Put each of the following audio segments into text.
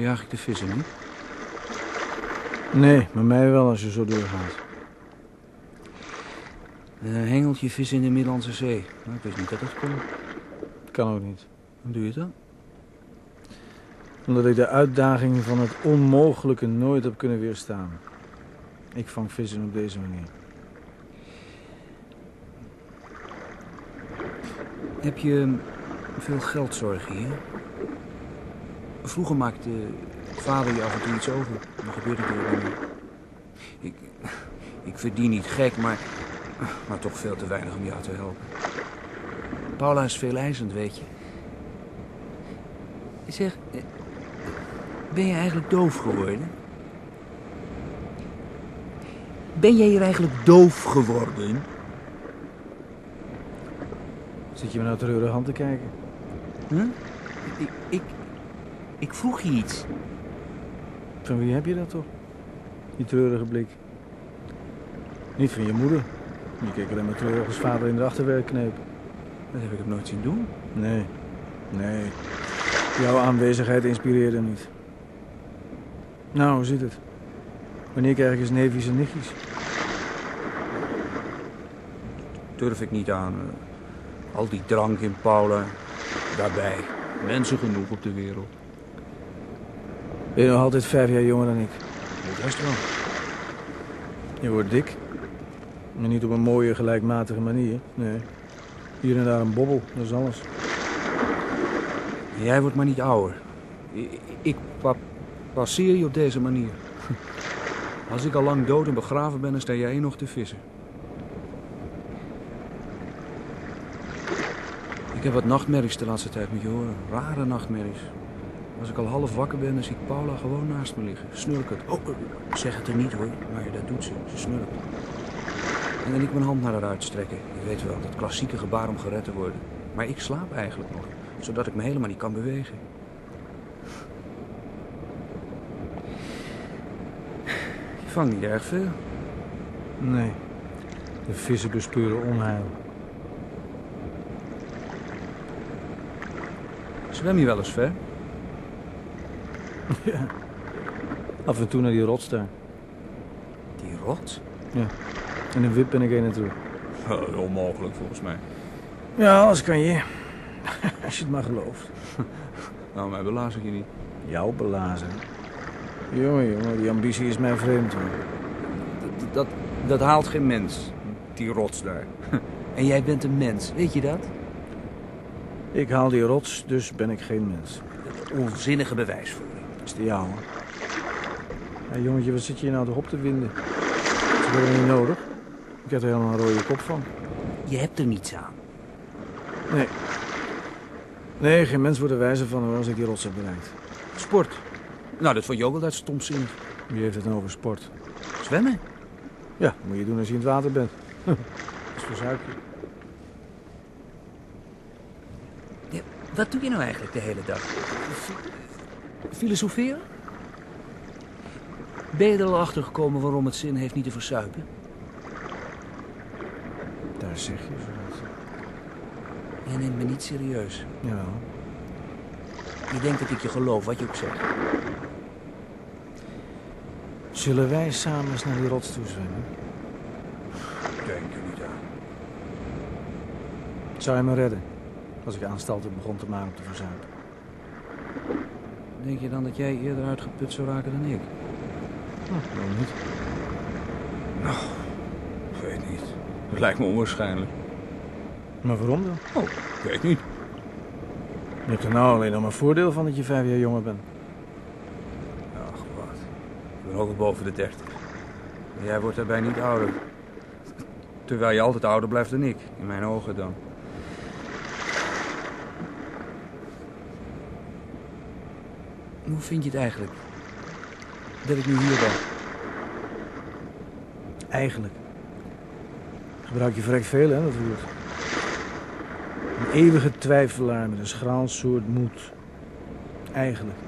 Verjaag ik de vissen niet? Nee, maar mij wel als je zo doorgaat. Een hengeltje vis in de Middellandse Zee. Nou, ik wist niet dat dat kon. Kan ook niet. Hoe doe je dat? Omdat ik de uitdaging van het onmogelijke nooit heb kunnen weerstaan. Ik vang vissen op deze manier. Heb je veel geldzorgen hier? Vroeger maakte vader je af en toe iets over. Dat gebeurt natuurlijk niet. Ik, ik verdien niet gek, maar, maar toch veel te weinig om jou te helpen. Paula is veel eisend, weet je. Zeg, ben je eigenlijk doof geworden? Ben jij hier eigenlijk doof geworden? Zit je me nou treurig aan te kijken? Huh? Ik, ik, ik vroeg je iets. Van wie heb je dat toch? Die treurige blik. Niet van je moeder. Je keek alleen maar treurig als vader in de achterwerk kneep. Dat heb ik hem nooit zien doen. Nee, nee. Jouw aanwezigheid inspireerde niet. Nou, hoe zit het? Wanneer krijg ik eens neefjes en nichtjes? Durf ik niet aan. eh. Al die drank in Paula. Daarbij. Mensen genoeg op de wereld. Ben je nog altijd vijf jaar jonger dan ik? Dat rest wel. Je wordt dik. Maar niet op een mooie, gelijkmatige manier. Nee. Hier en daar een bobbel, dat is alles. Jij wordt maar niet ouder. Ik pa passeer je op deze manier. Als ik al lang dood en begraven ben, dan sta jij nog te vissen. Ik heb wat nachtmerries de laatste tijd met je horen. Rare nachtmerries. Als ik al half wakker ben, dan zie ik Paula gewoon naast me liggen. Snurkend. Oh, eh, zeg het er niet hoor, maar dat doet ze. Ze snurkt. En dan ik mijn hand naar haar uitstrekken. Je weet wel, dat klassieke gebaar om gered te worden. Maar ik slaap eigenlijk nog, zodat ik me helemaal niet kan bewegen. Je vangt niet erg veel. Nee. De vissen bespeuren onheil. Zwem je wel eens ver? Ja. Af en toe naar die rots daar. Die rot? En een wip ben ik heen en terug. onmogelijk volgens mij. Ja, alles kan je. Als je het maar gelooft. Nou, mij belaas ik je niet. Jou belazen. Jongen, jongen, die ambitie is mij vreemd hoor. Dat, dat, dat haalt geen mens, die rots daar. En jij bent een mens, weet je dat? Ik haal die rots, dus ben ik geen mens. Onzinnige bewijsvoering. Dat is de jouwe. Ja, jongetje, wat zit je hier nou toch op te winden? Dat is wel niet nodig. Ik heb er helemaal een rode kop van. Je hebt er niets aan. Nee. Nee, geen mens wordt er wijzer van als ik die rots heb bereikt. Sport. Nou, dat vond je ook altijd stomzinnig. Wie heeft het dan over sport? Zwemmen? Ja, dat moet je doen als je in het water bent. dat is voor suiker. Ja, wat doe je nou eigenlijk de hele dag? Filosoferen? Ben je er al achter gekomen waarom het zin heeft niet te versuipen? Daar zeg je zo. Je neemt me niet serieus. Ja. Je denkt dat ik je geloof, wat je ook zegt. Zullen wij samen eens naar die rots toe zwemmen? Denk er niet aan. Zou hij me redden? Als ik aanstalten begon te maken om te verzuipen. Denk je dan dat jij eerder uitgeput zou raken dan ik? Hm, waarom niet? Ik weet niet. Dat lijkt me onwaarschijnlijk. Maar waarom dan? Ik weet niet. Je hebt er nou alleen nog maar voordeel van dat je vijf jaar jonger bent. Ach, wat. Ik ben ook al boven de dertig. Jij wordt daarbij niet ouder. Terwijl je altijd ouder blijft dan ik. In mijn ogen dan. Hoe vind je het eigenlijk? Dat ik nu hier ben? Eigenlijk. Gebruik je vrek veel, hè, dat woord. Een eeuwige twijfelaar met een schraal soort moed. Eigenlijk.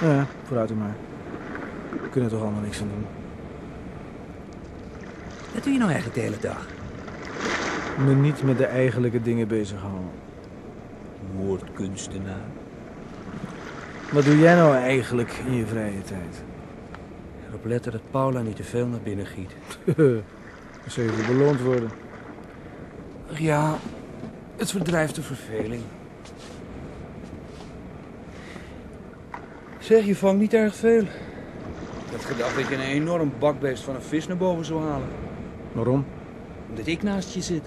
Ja, vooruit dan maar. We kunnen er toch allemaal niks aan doen. Wat doe je nou eigenlijk de hele dag? Me niet met de eigenlijke dingen bezighouden. Moordkunstenaar. Wat doe jij nou eigenlijk in je vrije tijd? Erop letten dat Paula niet te veel naar binnen giet. Dan je weer beloond worden. Ach ja, het verdrijft de verveling. Zeg, je vangt niet erg veel. Ik had gedacht dat je een enorm bakbeest van een vis naar boven zou halen. Waarom? Omdat ik naast je zit.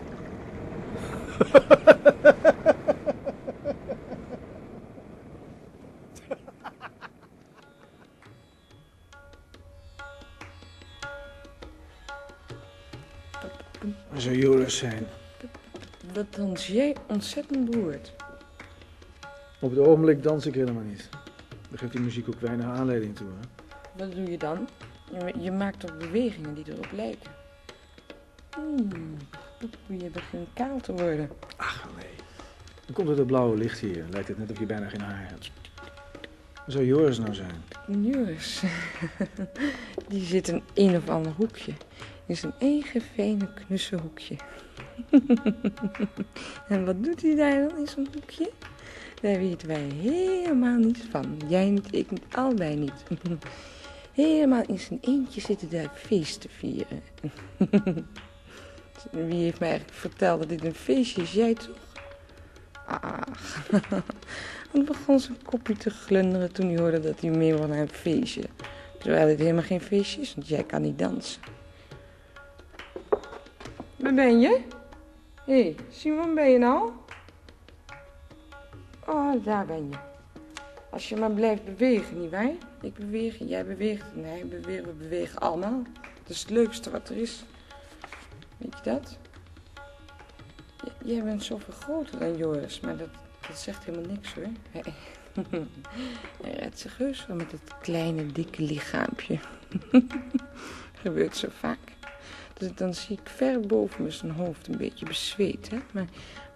zijn? Dat dans jij ontzettend behoort. Op het ogenblik dans ik helemaal niet. Daar geeft die muziek ook weinig aanleiding toe. Hè? Wat doe je dan? Je, je maakt toch bewegingen die erop lijken. Hmm, je begint kaal te worden. Ach nee. Dan komt het het blauwe licht hier. Lijkt het net of je bijna geen haar hebt. Waar zou Joris nou zijn? Joris, die zit in een of ander hoekje. In zijn eigen fijne knusse hoekje. en wat doet hij daar dan in zo'n hoekje? Daar weten wij helemaal niets van. Jij niet, ik niet, allebei niet. helemaal in zijn eentje zitten daar feest te vieren. Wie heeft mij eigenlijk verteld dat dit een feestje is? Jij toch? Ach, het begon zijn kopje te glunderen toen hij hoorde dat hij mee was naar een feestje. Terwijl dit helemaal geen feestje is, want jij kan niet dansen. Waar ben je? Hé, hey, Simon, ben je nou? Oh, daar ben je. Als je maar blijft bewegen, nietwaar? Ik beweeg, jij beweegt en hij we bewegen allemaal. Dat is het leukste wat er is. Weet je dat? Jij bent zoveel groter dan Joris, maar dat, dat zegt helemaal niks hoor. Hij redt zich heus wel met het kleine, dikke lichaampje. Gebeurt zo vaak. Dan zie ik ver boven me zijn hoofd een beetje bezweet, hè? maar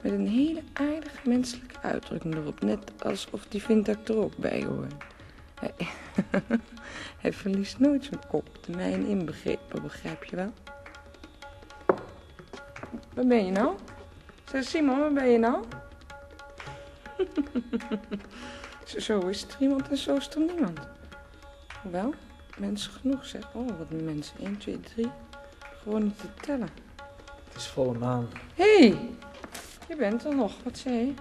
met een hele aardige menselijke uitdrukking erop. Net alsof hij vindt dat ik er ook bij hoor. Hij, verliest nooit zijn kop, de mijne inbegrepen, begrijp je wel? Waar ben je nou? Zeg Simon, waar ben je nou? Zo- is er iemand en zo is er niemand. Hoewel, mensen genoeg zeg. Oh, wat mensen. 1, 2, 3. Gewoon niet te tellen. Het is volle maan. Hé, hey, je bent er nog. Wat zei je?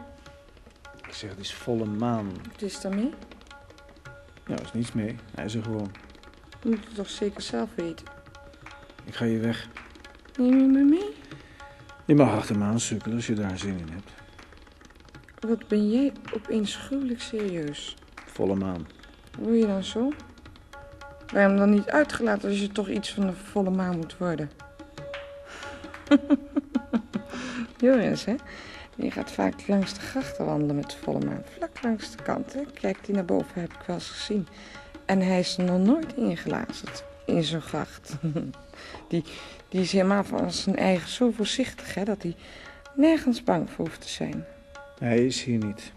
Ik zeg, het is volle maan. Wat is daarmee? Nou, er is niets mee. Hij is er gewoon. Je moet het toch zeker zelf weten. Ik ga je weg. Neem je me mee? Je mag achter me aan sukkelen als je daar zin in hebt. Wat ben jij opeens gruwelijk serieus? Volle maan. Word je dan zo? Waarom dan niet uitgelaten als je toch iets van de volle maan moet worden? Joris, hè? Die gaat vaak langs de grachten wandelen met de volle maan. Vlak langs de kant? Kijk, die naar boven heb ik wel eens gezien. En hij is er nog nooit ingelazerd in zo'n gracht. Die, die is helemaal van zijn eigen zo voorzichtig, hè? Dat hij nergens bang voor hoeft te zijn. Hij is hier niet.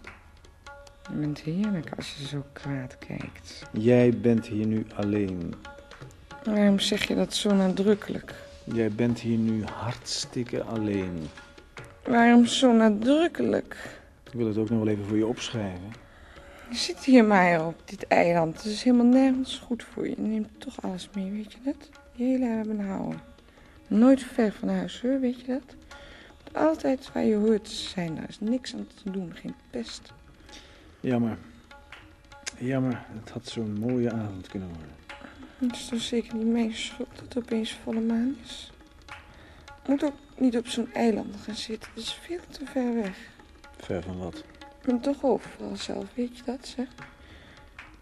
Je bent heerlijk als je zo kwaad kijkt. Jij bent hier nu alleen. Waarom zeg je dat zo nadrukkelijk? Jij bent hier nu hartstikke alleen. Waarom zo nadrukkelijk? Ik wil het ook nog wel even voor je opschrijven. Je zit hier maar op dit eiland. Het is helemaal nergens goed voor je. Je neemt toch alles mee, weet je dat? Je hele hebben houden. Nooit ver van huis hoor, weet je dat? Altijd waar je hoort te zijn. Daar is niks aan te doen, geen pest. Jammer. Jammer, het had zo'n mooie avond kunnen worden. Het is toch zeker niet mijn schuld dat het opeens volle maan is. Moet ook niet op zo'n eiland gaan zitten. Het is veel te ver weg. Ver van wat? Ik ben toch overal zelf, weet je dat, zeg?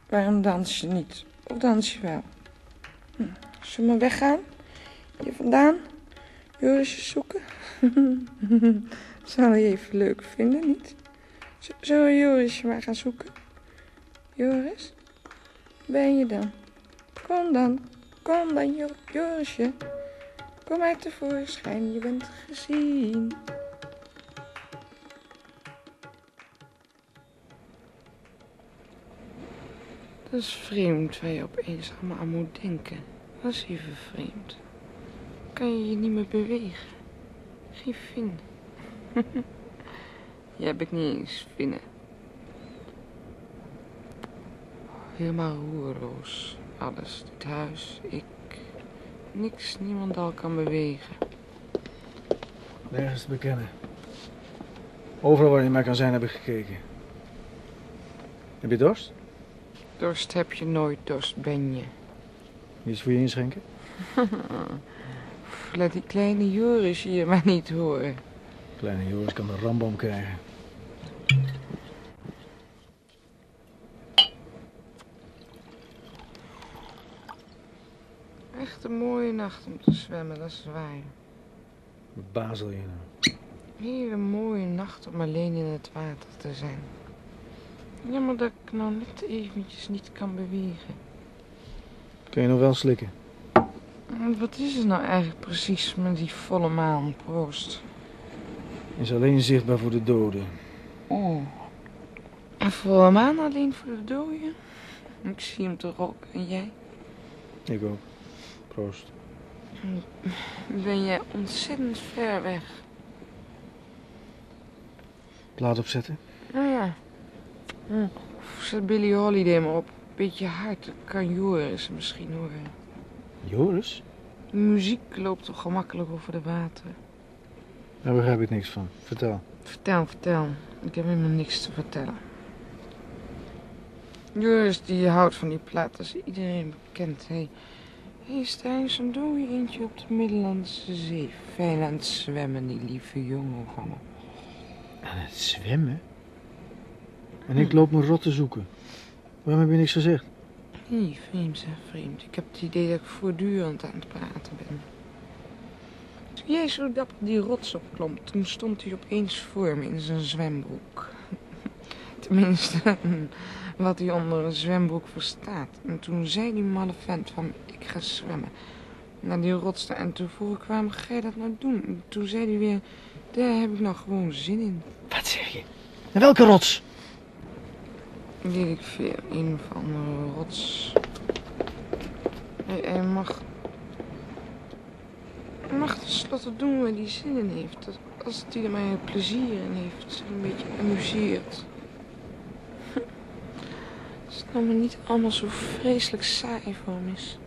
Waarom dans je niet? Of dans je wel? Hm. Zullen we maar weggaan? Hier vandaan? Jorisje zoeken? Zal je even leuk vinden, niet? Z- Zullen we Jorisje maar gaan zoeken? Joris? Ben je dan? Kom dan. Kom dan, Jo- Jorisje. Kom uit tevoorschijn, je bent gezien. Dat is vreemd waar je opeens allemaal aan moet denken. Dat is even vreemd. Kan je je niet meer bewegen? Geen vin. je heb ik niet eens vinnen. Helemaal roerloos. Alles. Het huis, ik. Niks, niemand al kan bewegen. Nergens te bekennen. Overal waar je maar kan zijn heb ik gekeken. Heb je dorst? Dorst heb je nooit, dorst ben je. Iets voor je inschenken? Laat die kleine Joris hier maar niet horen. Kleine Joris kan de ramboom krijgen. Echt een mooie nacht om te zwemmen, dat is waar. Wat bazel je nou? Hele mooie nacht om alleen in het water te zijn. Jammer dat ik nou net eventjes niet kan bewegen. Kun je nog wel slikken? Wat is het nou eigenlijk precies met die volle maan, proost? Is alleen zichtbaar voor de doden. Oh. Een volle maan alleen voor de doden? Ik zie hem toch ook, en jij? Ik ook. Ben jij ontzettend ver weg. Plaat opzetten? Nou ja. Hm. Of Zet Billy Holiday maar op. Beetje hard, kan Joris misschien horen. Joris? De muziek loopt toch gemakkelijk over de wateren. Daar begrijp ik niks van. Vertel. Vertel, vertel. Ik heb helemaal niks te vertellen. Joris die houdt van die plaat, dat is iedereen bekend. Hé, hey, Stijn, zo'n dode eentje op de Middellandse Zee. Fijn aan het zwemmen, die lieve jongen. Aan het zwemmen? En ik loop me rot te zoeken. Waarom heb je niks gezegd? Nee, vreemd zeg, vreemd. Ik heb het idee dat ik voortdurend aan het praten ben. Toen jij zo dapper die rots opklom, toen stond hij opeens voor me in zijn zwembroek. Tenminste, wat hij onder een zwembroek verstaat. En toen zei die malle vent van, ik ga zwemmen. Naar die rots en toen vroeg ik, waarom ga je dat nou doen? En toen zei hij weer, daar heb ik nou gewoon zin in. Wat zeg je? En welke rots? Weet ik veel, een van de rots. Hij, hij mag... Hij mag tenslotte doen waar hij zin in heeft. Als hij er maar plezier in heeft, zich een beetje amuseert. Nou maar niet allemaal zo vreselijk saai voor hem is.